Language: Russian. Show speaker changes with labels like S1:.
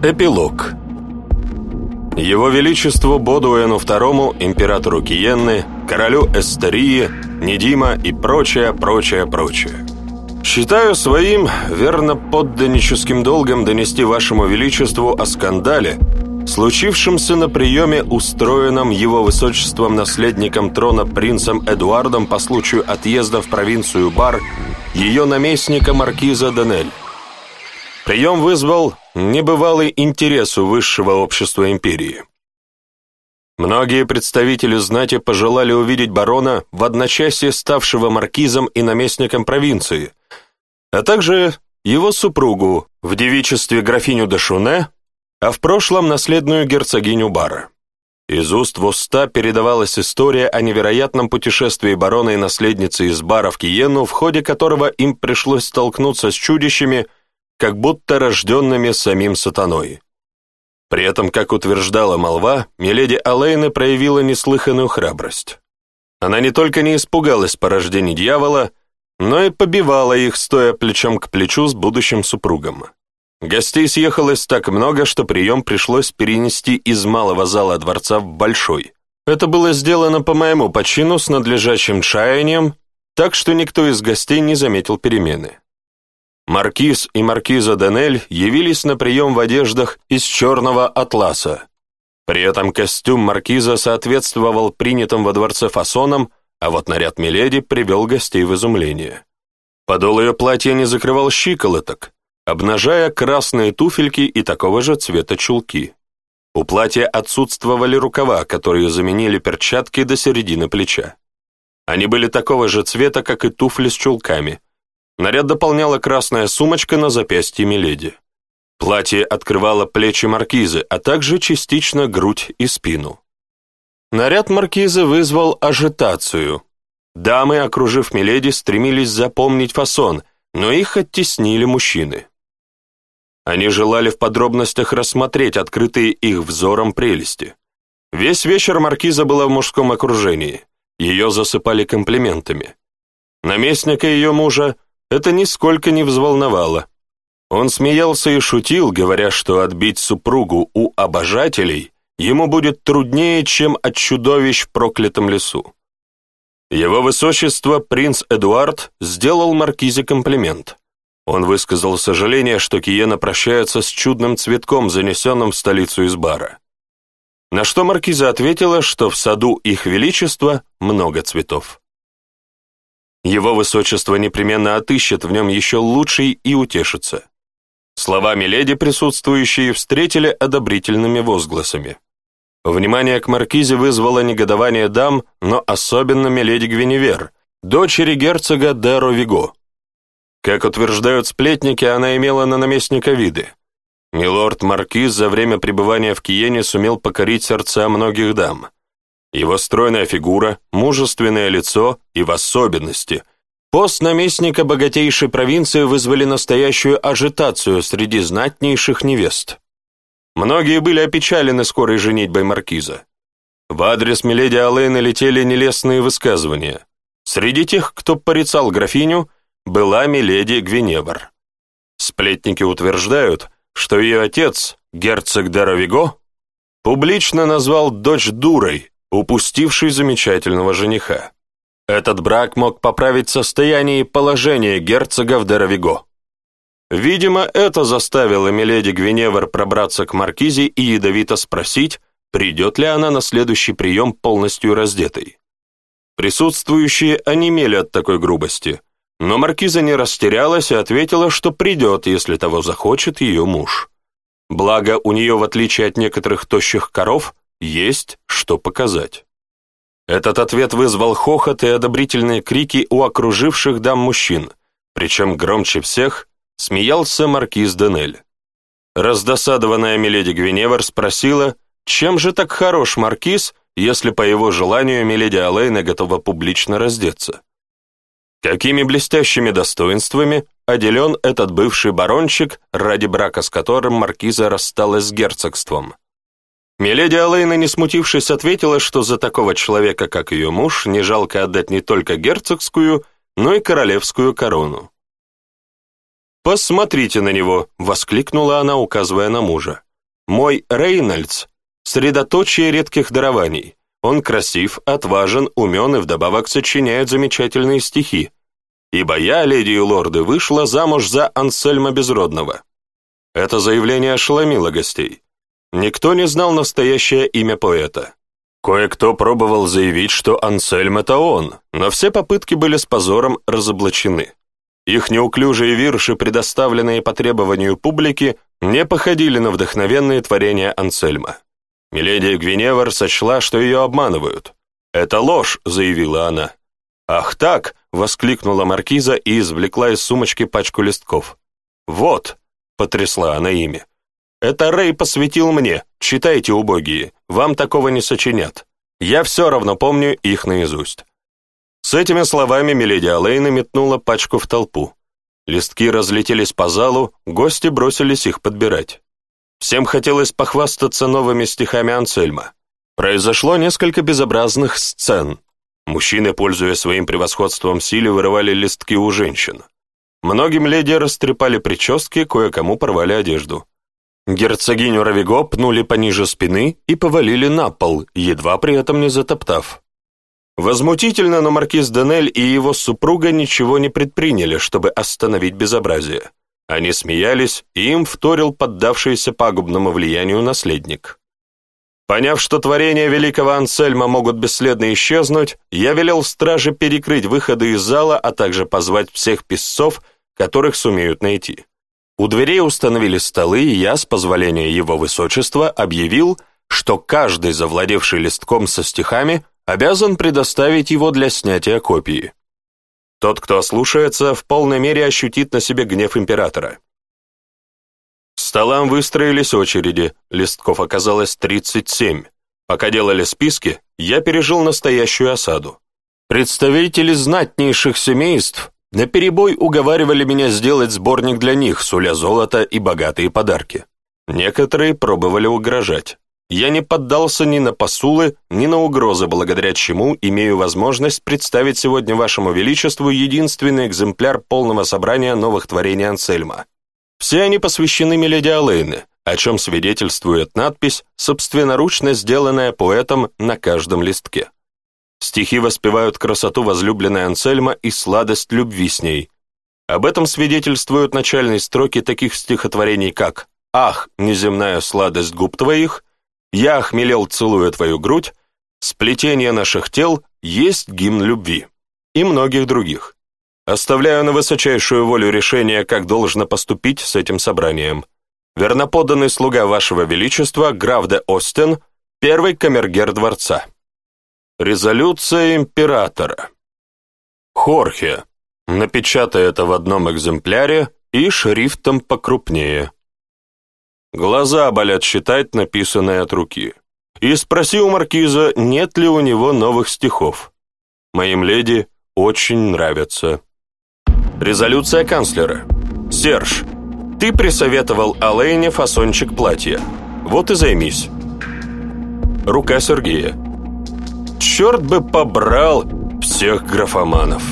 S1: Эпилог Его Величеству Бодуэну II, императору Киенны, королю Эстерии, Недима и прочее, прочее, прочее. Считаю своим верно подданническим долгом донести вашему величеству о скандале, случившемся на приеме, устроенном его высочеством наследником трона принцем Эдуардом по случаю отъезда в провинцию Бар ее наместника маркиза Данель. Прием вызвал небывалый интерес у высшего общества империи. Многие представители знати пожелали увидеть барона в одночасье ставшего маркизом и наместником провинции, а также его супругу в девичестве графиню Дашуне, а в прошлом наследную герцогиню Бара. Из уст в уста передавалась история о невероятном путешествии барона и наследницы из Бара в Киену, в ходе которого им пришлось столкнуться с чудищами – как будто рожденными самим сатаной. При этом, как утверждала молва, миледи Алейна проявила неслыханную храбрость. Она не только не испугалась порождений дьявола, но и побивала их, стоя плечом к плечу с будущим супругом. Гостей съехалось так много, что прием пришлось перенести из малого зала дворца в большой. Это было сделано по моему почину с надлежащим чаянием, так что никто из гостей не заметил перемены. Маркиз и маркиза Денель явились на прием в одеждах из черного атласа. При этом костюм маркиза соответствовал принятым во дворце фасонам, а вот наряд Миледи привел гостей в изумление. Подол ее платья не закрывал щиколоток, обнажая красные туфельки и такого же цвета чулки. У платья отсутствовали рукава, которые заменили перчатки до середины плеча. Они были такого же цвета, как и туфли с чулками – Наряд дополняла красная сумочка на запястье Миледи. Платье открывало плечи маркизы, а также частично грудь и спину. Наряд маркизы вызвал ажитацию. Дамы, окружив Миледи, стремились запомнить фасон, но их оттеснили мужчины. Они желали в подробностях рассмотреть открытые их взором прелести. Весь вечер маркиза была в мужском окружении. Ее засыпали комплиментами. Наместника ее мужа – это нисколько не взволновало. Он смеялся и шутил, говоря, что отбить супругу у обожателей ему будет труднее, чем от чудовищ в проклятом лесу. Его высочество принц Эдуард сделал маркизе комплимент. Он высказал сожаление, что Киена прощается с чудным цветком, занесенным в столицу из бара. На что маркиза ответила, что в саду их величества много цветов. Его высочество непременно отыщет в нем еще лучший и утешится. Слова миледи присутствующие встретили одобрительными возгласами. Внимание к маркизе вызвало негодование дам, но особенно миледи Гвиневер, дочери герцога Деро Виго. Как утверждают сплетники, она имела на наместника виды. Милорд Маркиз за время пребывания в Киене сумел покорить сердца многих дам – его стройная фигура, мужественное лицо и, в особенности, пост наместника богатейшей провинции вызвали настоящую ажитацию среди знатнейших невест. Многие были опечалены скорой женитьбой маркиза. В адрес миледи Алэйна летели нелестные высказывания. Среди тех, кто порицал графиню, была миледи Гвиневр. Сплетники утверждают, что ее отец, герцог Даровиго, публично назвал дочь дурой, упустивший замечательного жениха. Этот брак мог поправить состояние и положение герцога в Деровиго. Видимо, это заставило миледи Гвиневер пробраться к маркизе и ядовито спросить, придет ли она на следующий прием полностью раздетой. Присутствующие онемели от такой грубости, но маркиза не растерялась и ответила, что придет, если того захочет ее муж. Благо, у нее, в отличие от некоторых тощих коров, есть что показать. Этот ответ вызвал хохот и одобрительные крики у окруживших дам мужчин, причем громче всех смеялся маркиз Денель. Раздосадованная миледи Гвиневер спросила, чем же так хорош маркиз, если по его желанию миледи Алейна готова публично раздеться. Какими блестящими достоинствами оделен этот бывший барончик, ради брака с которым маркиза рассталась с герцогством – Миледи Алейна, не смутившись, ответила, что за такого человека, как ее муж, не жалко отдать не только герцогскую, но и королевскую корону. «Посмотрите на него!» — воскликнула она, указывая на мужа. «Мой Рейнольдс — средоточие редких дарований. Он красив, отважен, умен и вдобавок сочиняет замечательные стихи. Ибо я, леди и лорды, вышла замуж за Ансельма Безродного». Это заявление ошеломило гостей. Никто не знал настоящее имя поэта. Кое-кто пробовал заявить, что Ансельм — это он, но все попытки были с позором разоблачены. Их неуклюжие вирши, предоставленные по требованию публики, не походили на вдохновенные творения Ансельма. Миледи Гвиневар сочла, что ее обманывают. «Это ложь», — заявила она. «Ах так!» — воскликнула маркиза и извлекла из сумочки пачку листков. «Вот!» — потрясла она ими. Это Рэй посвятил мне. Читайте, убогие. Вам такого не сочинят. Я все равно помню их наизусть». С этими словами миледи Алейна метнула пачку в толпу. Листки разлетелись по залу, гости бросились их подбирать. Всем хотелось похвастаться новыми стихами Ансельма. Произошло несколько безобразных сцен. Мужчины, пользуясь своим превосходством силы, вырывали листки у женщин. Многим леди растрепали прически, кое-кому порвали одежду. Герцогиню Равиго пнули пониже спины и повалили на пол, едва при этом не затоптав. Возмутительно, но маркиз Денель и его супруга ничего не предприняли, чтобы остановить безобразие. Они смеялись, и им вторил поддавшийся пагубному влиянию наследник. Поняв, что творения великого Ансельма могут бесследно исчезнуть, я велел страже перекрыть выходы из зала, а также позвать всех писцов, которых сумеют найти. У дверей установили столы, и я, с позволения его высочества, объявил, что каждый, завладевший листком со стихами, обязан предоставить его для снятия копии. Тот, кто ослушается, в полной мере ощутит на себе гнев императора. Столам выстроились очереди, листков оказалось 37. Пока делали списки, я пережил настоящую осаду. Представители знатнейших семейств на перебой уговаривали меня сделать сборник для них, суля золота и богатые подарки. Некоторые пробовали угрожать. Я не поддался ни на посулы, ни на угрозы, благодаря чему имею возможность представить сегодня вашему величеству единственный экземпляр полного собрания новых творений Ансельма. Все они посвящены Миледи Алэйне, о чем свидетельствует надпись, собственноручно сделанная поэтом на каждом листке. Стихи воспевают красоту возлюбленной Ансельма и сладость любви с ней. Об этом свидетельствуют начальные строки таких стихотворений, как «Ах, неземная сладость губ твоих», «Я охмелел, целуя твою грудь», «Сплетение наших тел» есть гимн любви и многих других. Оставляю на высочайшую волю решение, как должно поступить с этим собранием. Верноподанный слуга вашего величества, граф де Остен, первый камергер дворца. Резолюция императора. Хорхе. Напечатай это в одном экземпляре и шрифтом покрупнее. Глаза болят считать написанное от руки. И спроси у маркиза, нет ли у него новых стихов. Моим леди очень нравятся. Резолюция канцлера. Серж, ты присоветовал Алэйне фасончик платья. Вот и займись. Рука Сергея черт бы побрал всех графоманов.